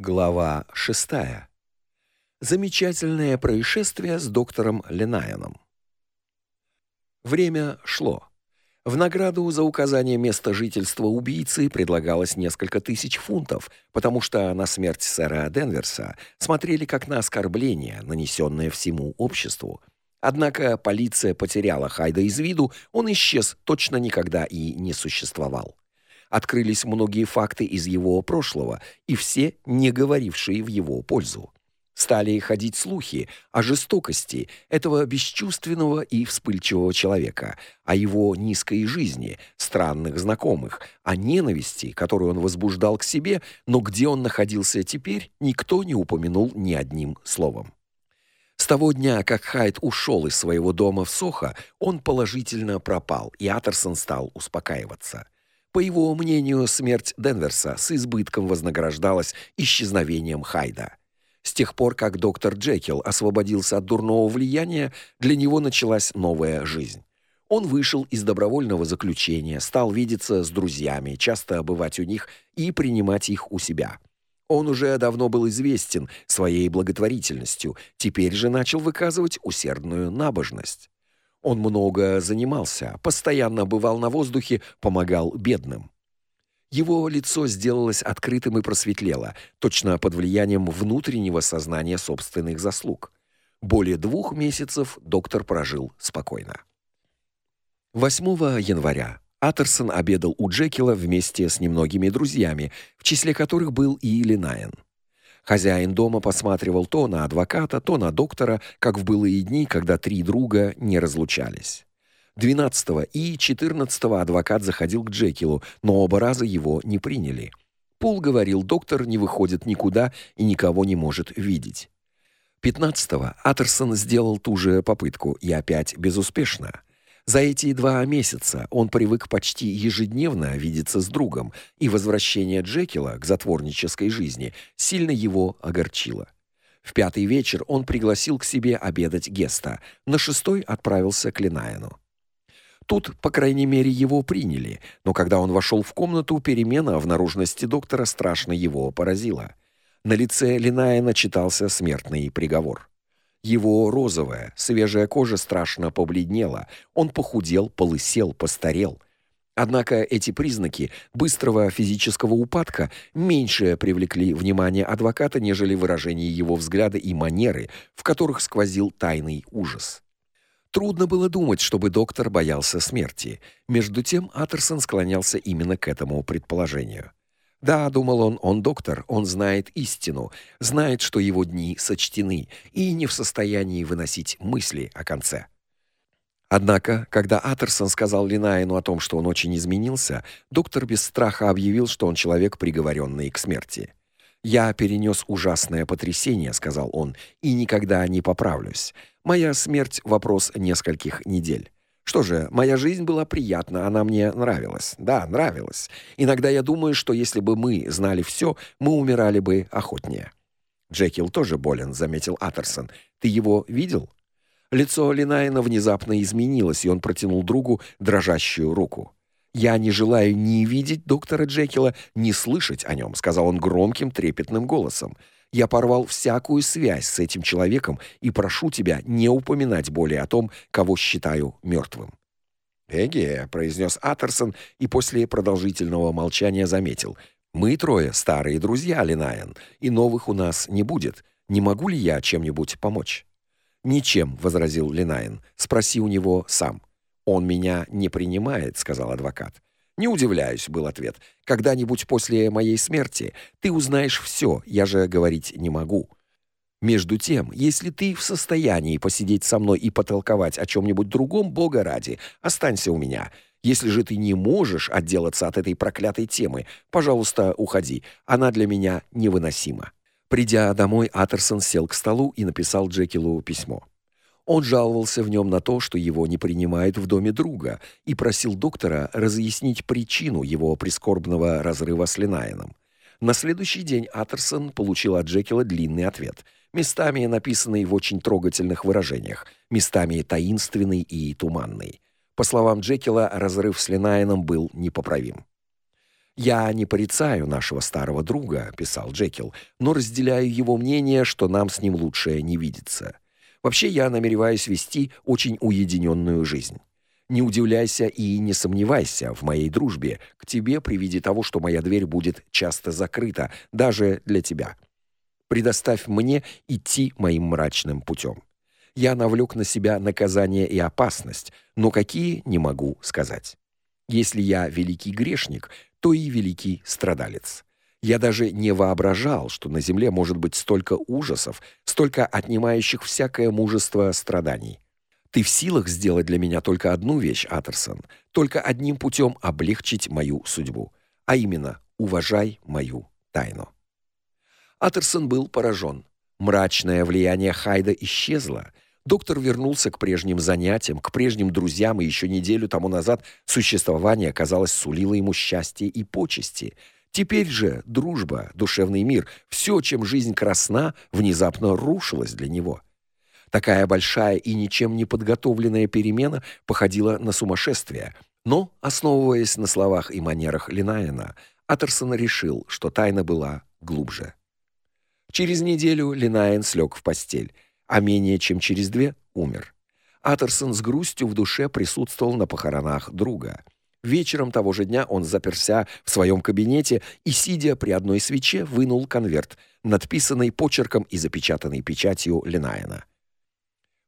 Глава 6. Замечательное происшествие с доктором Ленайеном. Время шло. В награду за указание места жительства убийцы предлагалось несколько тысяч фунтов, потому что на смерть сэра Денверса смотрели как на оскорбление, нанесенное всему обществу. Однако полиция потеряла Хайда из виду, он исчез, точно никогда и не существовал открылись многие факты из его прошлого, и все не говорившие в его пользу. Стали ходить слухи о жестокости этого бесчувственного и вспыльчивого человека, о его низкой жизни, странных знакомых, о ненависти, которую он возбуждал к себе, но где он находился теперь, никто не упомянул ни одним словом. С того дня, как Хайд ушел из своего дома в Сохо, он положительно пропал, и Атерсон стал успокаиваться. По его мнению, смерть Денверса с избытком вознаграждалась исчезновением Хайда. С тех пор, как доктор Джекил освободился от дурного влияния, для него началась новая жизнь. Он вышел из добровольного заключения, стал видеться с друзьями, часто бывать у них и принимать их у себя. Он уже давно был известен своей благотворительностью, теперь же начал выказывать усердную набожность. Он много занимался, постоянно бывал на воздухе, помогал бедным. Его лицо сделалось открытым и просветлело, точно под влиянием внутреннего сознания собственных заслуг. Более двух месяцев доктор прожил спокойно. 8 января Атерсон обедал у Джекила вместе с немногими друзьями, в числе которых был и Линаен. Хозяин дома посматривал то на адвоката, то на доктора, как в былые дни, когда три друга не разлучались. 12 и 14 адвокат заходил к Джекилу, но оба раза его не приняли. Пул говорил, доктор не выходит никуда и никого не может видеть. 15-го Атерсон сделал ту же попытку и опять безуспешно. За эти два месяца он привык почти ежедневно видеться с другом, и возвращение Джекила к затворнической жизни сильно его огорчило. В пятый вечер он пригласил к себе обедать Геста, на шестой отправился к Линаину. Тут, по крайней мере, его приняли, но когда он вошел в комнату, перемена в наружности доктора страшно его поразила. На лице Линаина читался смертный приговор. Его розовая, свежая кожа страшно побледнела. Он похудел, полысел, постарел. Однако эти признаки быстрого физического упадка меньше привлекли внимание адвоката, нежели выражение его взгляда и манеры, в которых сквозил тайный ужас. Трудно было думать, чтобы доктор боялся смерти. Между тем Атерсон склонялся именно к этому предположению. Да, думал он, он доктор, он знает истину, знает, что его дни сочтены, и не в состоянии выносить мысли о конце. Однако, когда Атерсон сказал Линаину о том, что он очень изменился, доктор без страха объявил, что он человек, приговоренный к смерти. «Я перенес ужасное потрясение», — сказал он, — «и никогда не поправлюсь. Моя смерть — вопрос нескольких недель». Что же, моя жизнь была приятна, она мне нравилась. Да, нравилась. Иногда я думаю, что если бы мы знали все, мы умирали бы охотнее. Джекил тоже болен, заметил Атерсон. Ты его видел? Лицо Линайна внезапно изменилось, и он протянул другу дрожащую руку. Я не желаю ни видеть доктора Джекила, ни слышать о нем», — сказал он громким, трепетным голосом. Я порвал всякую связь с этим человеком и прошу тебя не упоминать более о том, кого считаю мертвым. «Эге», — произнес Атерсон и после продолжительного молчания заметил. «Мы трое старые друзья, Линаен, и новых у нас не будет. Не могу ли я чем-нибудь помочь?» «Ничем», — возразил Линаен. «Спроси у него сам». «Он меня не принимает», — сказал адвокат. Не удивляюсь, был ответ. Когда-нибудь после моей смерти ты узнаешь все, я же говорить не могу. Между тем, если ты в состоянии посидеть со мной и потолковать о чем нибудь другом, бога ради, останься у меня. Если же ты не можешь отделаться от этой проклятой темы, пожалуйста, уходи. Она для меня невыносима. Придя домой, Атерсон сел к столу и написал Джекилу письмо. Он жаловался в нем на то, что его не принимают в доме друга, и просил доктора разъяснить причину его прискорбного разрыва с Линаином. На следующий день Атерсон получил от Джекила длинный ответ, местами написанный в очень трогательных выражениях, местами таинственный и туманный. По словам Джекила, разрыв с Линаином был непоправим. Я не порицаю нашего старого друга, писал Джекил, но разделяю его мнение, что нам с ним лучше не видеться. Вообще я намереваюсь вести очень уединенную жизнь. Не удивляйся и не сомневайся в моей дружбе к тебе при виде того, что моя дверь будет часто закрыта даже для тебя. Предоставь мне идти моим мрачным путем. Я навлек на себя наказание и опасность, но какие не могу сказать. Если я великий грешник, то и великий страдалец. Я даже не воображал, что на земле может быть столько ужасов, столько отнимающих всякое мужество страданий. Ты в силах сделать для меня только одну вещь, Атерсон, только одним путем облегчить мою судьбу, а именно уважай мою тайну. Атерсон был поражен. Мрачное влияние Хайда исчезло. Доктор вернулся к прежним занятиям, к прежним друзьям, и еще неделю тому назад существование, казалось, сулило ему счастье и почести. Теперь же дружба, душевный мир, все, чем жизнь красна, внезапно рушилось для него. Такая большая и ничем не подготовленная перемена походила на сумасшествие. Но, основываясь на словах и манерах Линаена, Атерсон решил, что тайна была глубже. Через неделю Линаен слег в постель а менее чем через две умер. Атерсон с грустью в душе присутствовал на похоронах друга. Вечером того же дня он заперся в своем кабинете и, сидя при одной свече, вынул конверт, надписанный почерком и запечатанный печатью Ленайна.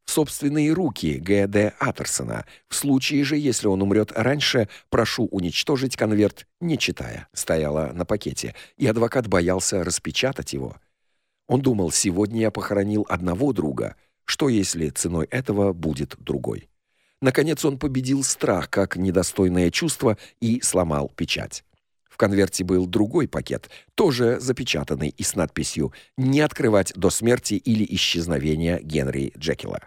В собственные руки Г.Д. Атерсона. В случае же, если он умрет раньше, прошу уничтожить конверт, не читая. Стояло на пакете, и адвокат боялся распечатать его. Он думал, сегодня я похоронил одного друга, что если ценой этого будет другой. Наконец он победил страх как недостойное чувство и сломал печать. В конверте был другой пакет, тоже запечатанный и с надписью «Не открывать до смерти или исчезновения Генри Джекила».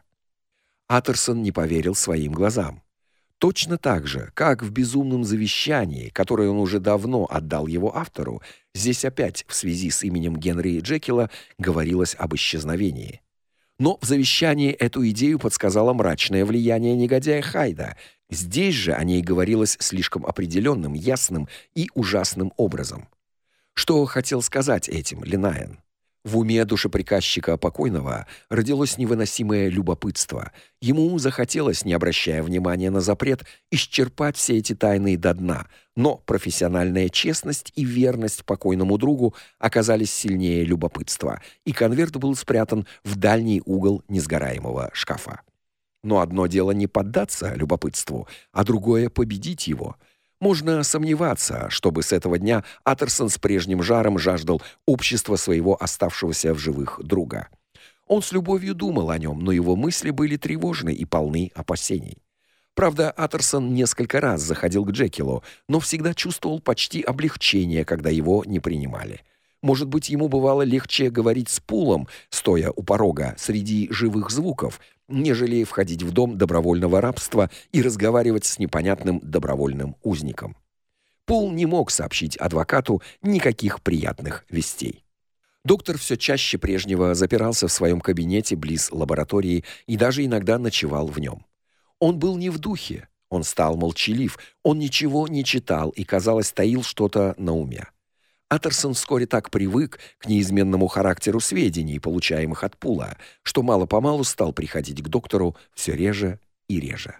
Атерсон не поверил своим глазам. Точно так же, как в безумном завещании, которое он уже давно отдал его автору, здесь опять в связи с именем Генри Джекила говорилось об исчезновении. Но в завещании эту идею подсказало мрачное влияние негодяя Хайда. Здесь же о ней говорилось слишком определенным, ясным и ужасным образом. Что хотел сказать этим Линаен? В уме душеприказчика покойного родилось невыносимое любопытство. Ему захотелось, не обращая внимания на запрет, исчерпать все эти тайны до дна, но профессиональная честность и верность покойному другу оказались сильнее любопытства, и конверт был спрятан в дальний угол несгораемого шкафа. Но одно дело не поддаться любопытству, а другое победить его — можно сомневаться, чтобы с этого дня Атерсон с прежним жаром жаждал общества своего оставшегося в живых друга. Он с любовью думал о нем, но его мысли были тревожны и полны опасений. Правда, Атерсон несколько раз заходил к Джекилу, но всегда чувствовал почти облегчение, когда его не принимали. Может быть, ему бывало легче говорить с Пулом, стоя у порога среди живых звуков, нежели входить в дом добровольного рабства и разговаривать с непонятным добровольным узником. Пул не мог сообщить адвокату никаких приятных вестей. Доктор все чаще прежнего запирался в своем кабинете близ лаборатории и даже иногда ночевал в нем. Он был не в духе, он стал молчалив, он ничего не читал и, казалось, таил что-то на уме. Атерсон вскоре так привык к неизменному характеру сведений, получаемых от Пула, что мало-помалу стал приходить к доктору все реже и реже.